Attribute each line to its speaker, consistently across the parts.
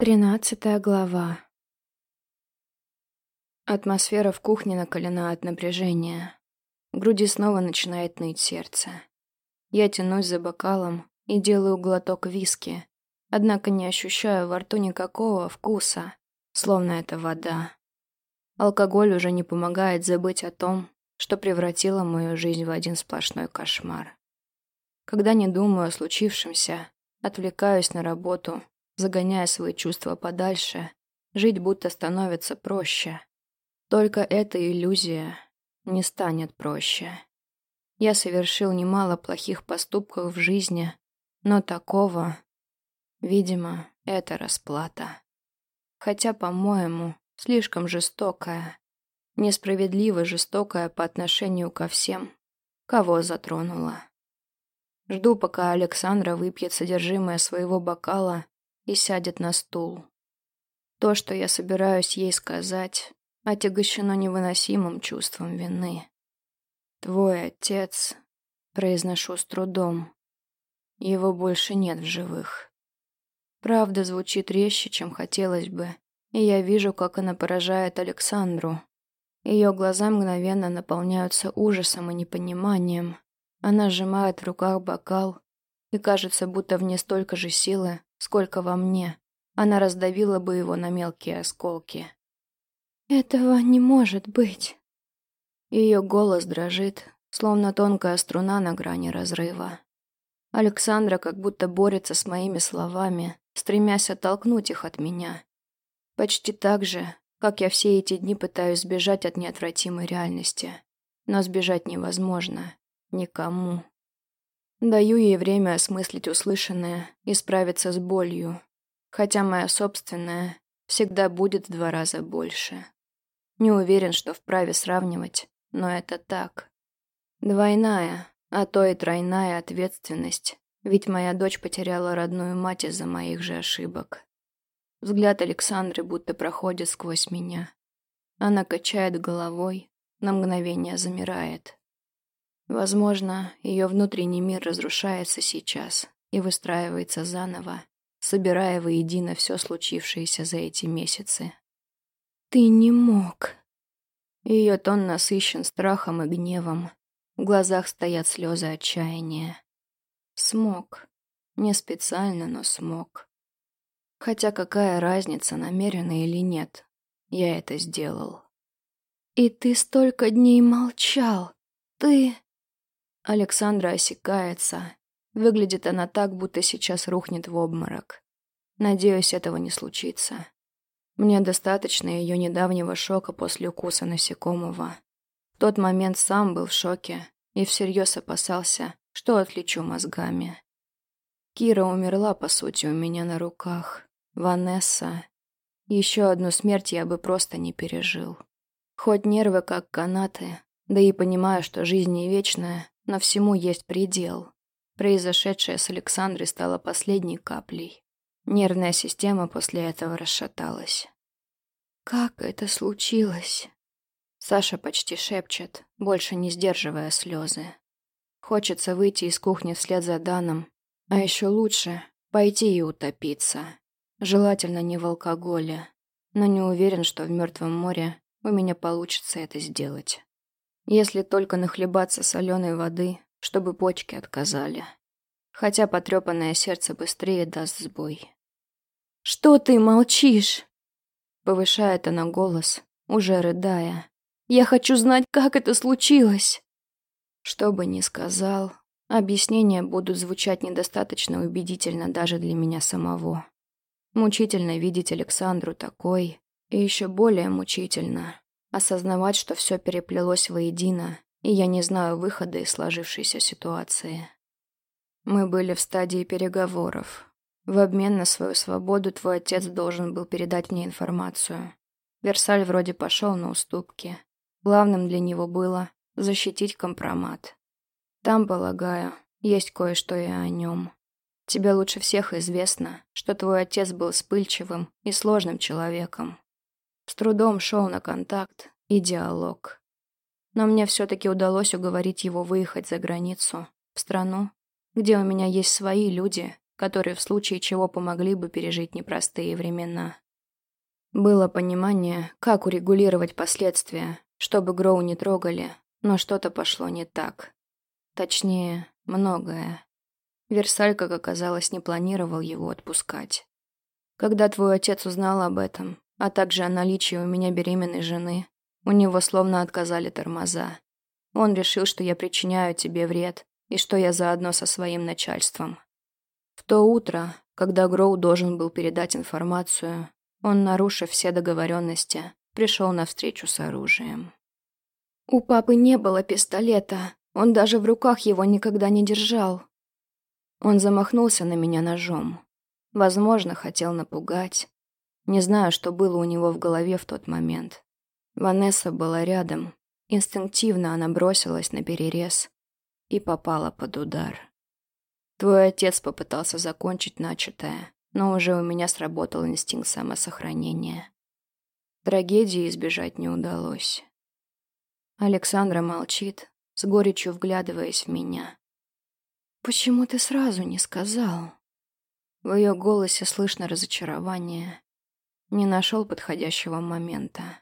Speaker 1: Тринадцатая глава. Атмосфера в кухне накалена от напряжения. В груди снова начинает ныть сердце. Я тянусь за бокалом и делаю глоток виски, однако не ощущаю во рту никакого вкуса, словно это вода. Алкоголь уже не помогает забыть о том, что превратило мою жизнь в один сплошной кошмар. Когда не думаю о случившемся, отвлекаюсь на работу загоняя свои чувства подальше, жить будто становится проще. Только эта иллюзия не станет проще. Я совершил немало плохих поступков в жизни, но такого, видимо, это расплата. Хотя, по-моему, слишком жестокая, несправедливо жестокая по отношению ко всем, кого затронула. Жду, пока Александра выпьет содержимое своего бокала и сядет на стул. То, что я собираюсь ей сказать, отягощено невыносимым чувством вины. «Твой отец», — произношу с трудом, — «его больше нет в живых». Правда звучит резче, чем хотелось бы, и я вижу, как она поражает Александру. Ее глаза мгновенно наполняются ужасом и непониманием. Она сжимает в руках бокал, и кажется, будто в ней столько же силы, сколько во мне. Она раздавила бы его на мелкие осколки. «Этого не может быть!» Ее голос дрожит, словно тонкая струна на грани разрыва. Александра как будто борется с моими словами, стремясь оттолкнуть их от меня. Почти так же, как я все эти дни пытаюсь сбежать от неотвратимой реальности. Но сбежать невозможно. Никому. Даю ей время осмыслить услышанное и справиться с болью, хотя моя собственная всегда будет в два раза больше. Не уверен, что вправе сравнивать, но это так. Двойная, а то и тройная ответственность, ведь моя дочь потеряла родную мать из-за моих же ошибок. Взгляд Александры будто проходит сквозь меня. Она качает головой, на мгновение замирает. Возможно, ее внутренний мир разрушается сейчас и выстраивается заново, собирая воедино все случившееся за эти месяцы. «Ты не мог». Ее тон насыщен страхом и гневом. В глазах стоят слезы отчаяния. Смог. Не специально, но смог. Хотя какая разница, намеренно или нет, я это сделал. «И ты столько дней молчал. Ты...» Александра осекается. Выглядит она так, будто сейчас рухнет в обморок. Надеюсь, этого не случится. Мне достаточно ее недавнего шока после укуса насекомого. В тот момент сам был в шоке и всерьез опасался, что отличу мозгами. Кира умерла, по сути, у меня на руках. Ванесса. Еще одну смерть я бы просто не пережил. Хоть нервы как канаты, да и понимаю, что жизнь не вечная, но всему есть предел. Произошедшее с Александрой стало последней каплей. Нервная система после этого расшаталась. «Как это случилось?» Саша почти шепчет, больше не сдерживая слезы. Хочется выйти из кухни вслед за Даном, а еще лучше пойти и утопиться. Желательно не в алкоголе, но не уверен, что в Мертвом море у меня получится это сделать. Если только нахлебаться соленой воды, чтобы почки отказали. Хотя потрепанное сердце быстрее даст сбой. «Что ты молчишь?» Повышает она голос, уже рыдая. «Я хочу знать, как это случилось!» Что бы ни сказал, объяснения будут звучать недостаточно убедительно даже для меня самого. Мучительно видеть Александру такой, и еще более мучительно осознавать, что все переплелось воедино, и я не знаю выхода из сложившейся ситуации. Мы были в стадии переговоров. В обмен на свою свободу твой отец должен был передать мне информацию. Версаль вроде пошел на уступки. Главным для него было защитить компромат. Там, полагаю, есть кое-что и о нем. Тебе лучше всех известно, что твой отец был вспыльчивым и сложным человеком. С трудом шел на контакт и диалог. Но мне все-таки удалось уговорить его выехать за границу, в страну, где у меня есть свои люди которые в случае чего помогли бы пережить непростые времена. Было понимание, как урегулировать последствия, чтобы Гроу не трогали, но что-то пошло не так. Точнее, многое. Версаль, как оказалось, не планировал его отпускать. Когда твой отец узнал об этом, а также о наличии у меня беременной жены, у него словно отказали тормоза. Он решил, что я причиняю тебе вред и что я заодно со своим начальством. В то утро, когда Гроу должен был передать информацию, он, нарушив все договоренности, пришел на встречу с оружием. У папы не было пистолета, он даже в руках его никогда не держал. Он замахнулся на меня ножом. Возможно, хотел напугать. Не знаю, что было у него в голове в тот момент. Ванесса была рядом. Инстинктивно она бросилась на перерез и попала под удар. Твой отец попытался закончить начатое, но уже у меня сработал инстинкт самосохранения. Трагедии избежать не удалось. Александра молчит, с горечью вглядываясь в меня. «Почему ты сразу не сказал?» В ее голосе слышно разочарование. Не нашел подходящего момента.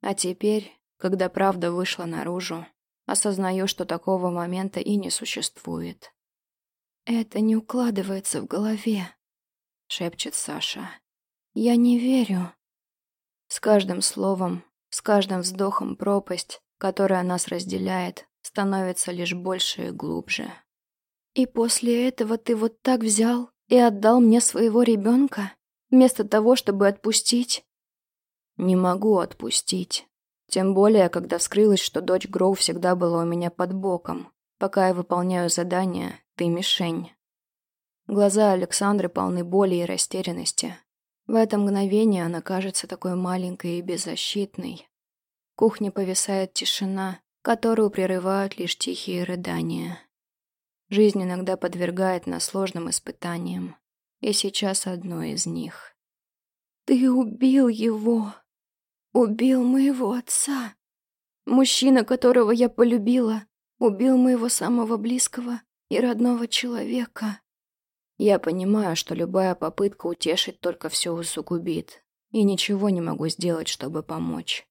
Speaker 1: А теперь, когда правда вышла наружу, осознаю, что такого момента и не существует. «Это не укладывается в голове», — шепчет Саша. «Я не верю». С каждым словом, с каждым вздохом пропасть, которая нас разделяет, становится лишь больше и глубже. «И после этого ты вот так взял и отдал мне своего ребенка, вместо того, чтобы отпустить?» «Не могу отпустить. Тем более, когда вскрылось, что дочь Гроу всегда была у меня под боком. Пока я выполняю задание, ты мишень». Глаза Александры полны боли и растерянности. В это мгновение она кажется такой маленькой и беззащитной. В кухне повисает тишина, которую прерывают лишь тихие рыдания. Жизнь иногда подвергает нас сложным испытаниям, и сейчас одно из них. «Ты убил его! Убил моего отца! Мужчина, которого я полюбила, убил моего самого близкого и родного человека!» Я понимаю, что любая попытка утешить только все усугубит, и ничего не могу сделать, чтобы помочь.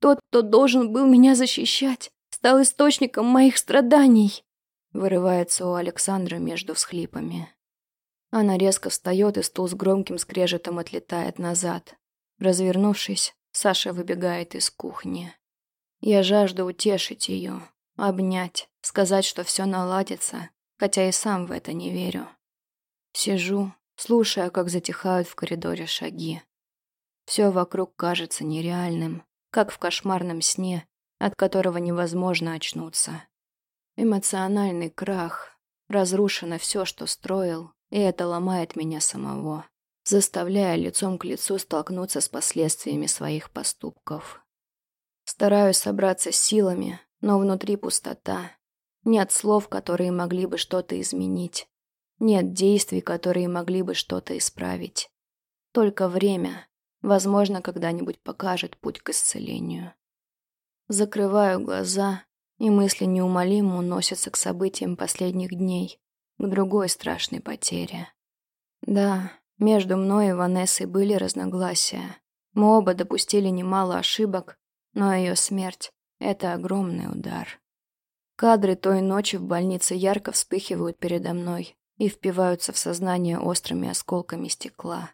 Speaker 1: Тот, кто должен был меня защищать, стал источником моих страданий!» Вырывается у Александра между всхлипами. Она резко встает, и стул с громким скрежетом отлетает назад. Развернувшись, Саша выбегает из кухни. Я жажду утешить ее, обнять, сказать, что все наладится, хотя и сам в это не верю. Сижу, слушая, как затихают в коридоре шаги. Все вокруг кажется нереальным, как в кошмарном сне, от которого невозможно очнуться. Эмоциональный крах. Разрушено все, что строил, и это ломает меня самого, заставляя лицом к лицу столкнуться с последствиями своих поступков. Стараюсь собраться с силами, но внутри пустота. Нет слов, которые могли бы что-то изменить. Нет действий, которые могли бы что-то исправить. Только время, Возможно, когда-нибудь покажет путь к исцелению. Закрываю глаза, и мысли неумолимо уносятся к событиям последних дней, к другой страшной потере. Да, между мной и Ванессой были разногласия. Мы оба допустили немало ошибок, но ее смерть — это огромный удар. Кадры той ночи в больнице ярко вспыхивают передо мной и впиваются в сознание острыми осколками стекла.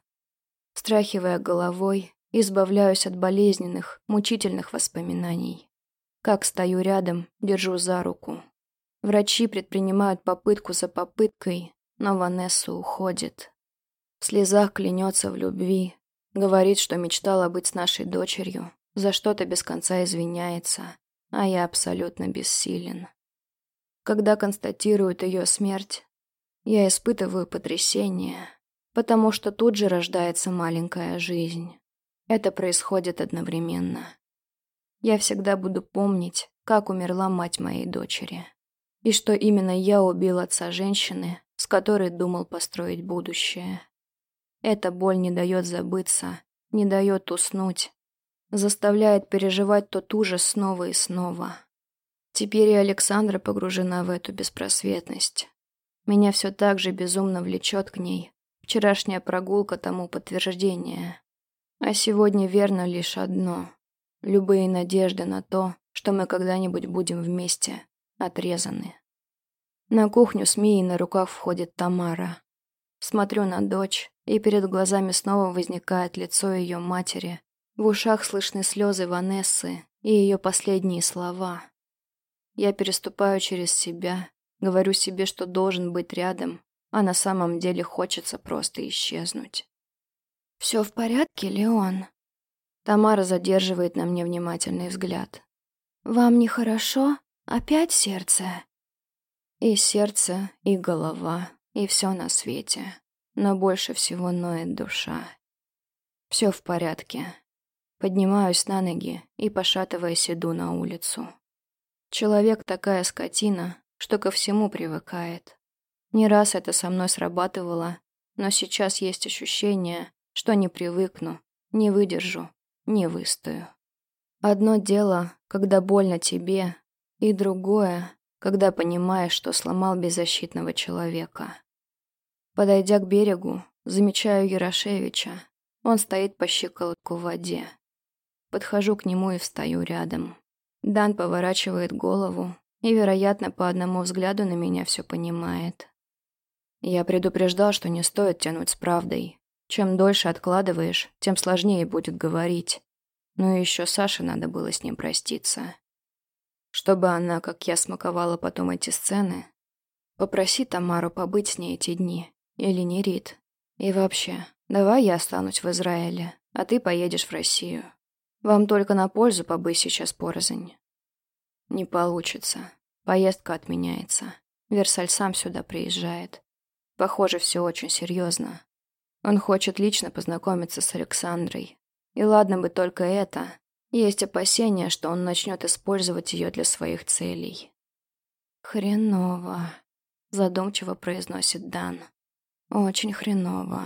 Speaker 1: Страхивая головой, избавляюсь от болезненных, мучительных воспоминаний. Как стою рядом, держу за руку. Врачи предпринимают попытку за попыткой, но Ванесса уходит. В слезах клянется в любви, говорит, что мечтала быть с нашей дочерью, за что-то без конца извиняется, а я абсолютно бессилен. Когда констатируют ее смерть, я испытываю потрясение, потому что тут же рождается маленькая жизнь. Это происходит одновременно. Я всегда буду помнить, как умерла мать моей дочери. И что именно я убил отца женщины, с которой думал построить будущее. Эта боль не дает забыться, не дает уснуть, заставляет переживать тот ужас снова и снова. Теперь и Александра погружена в эту беспросветность. Меня все так же безумно влечет к ней. Вчерашняя прогулка тому подтверждение. А сегодня верно лишь одно. Любые надежды на то, что мы когда-нибудь будем вместе, отрезаны. На кухню с Мией на руках входит Тамара. Смотрю на дочь, и перед глазами снова возникает лицо ее матери. В ушах слышны слезы Ванессы и ее последние слова. Я переступаю через себя, говорю себе, что должен быть рядом, а на самом деле хочется просто исчезнуть. «Все в порядке, Леон?» Тамара задерживает на мне внимательный взгляд. «Вам нехорошо? Опять сердце?» И сердце, и голова, и все на свете. Но больше всего ноет душа. Все в порядке. Поднимаюсь на ноги и, пошатываясь, иду на улицу. Человек такая скотина, что ко всему привыкает. Не раз это со мной срабатывало, но сейчас есть ощущение, что не привыкну, не выдержу, не выстою. Одно дело, когда больно тебе, и другое, когда понимаешь, что сломал беззащитного человека. Подойдя к берегу, замечаю Ярошевича. Он стоит по щиколотку в воде. Подхожу к нему и встаю рядом. Дан поворачивает голову и, вероятно, по одному взгляду на меня все понимает. Я предупреждал, что не стоит тянуть с правдой. Чем дольше откладываешь, тем сложнее будет говорить. Но еще Саше надо было с ним проститься. Чтобы она, как я, смаковала потом эти сцены. Попроси Тамару побыть с ней эти дни. Или не Рит. И вообще, давай я останусь в Израиле, а ты поедешь в Россию. Вам только на пользу побыть сейчас порознь. Не получится. Поездка отменяется. Версаль сам сюда приезжает. Похоже, все очень серьезно. Он хочет лично познакомиться с Александрой. И ладно бы только это. Есть опасения, что он начнет использовать ее для своих целей. «Хреново», — задумчиво произносит Дан. Очень хреново.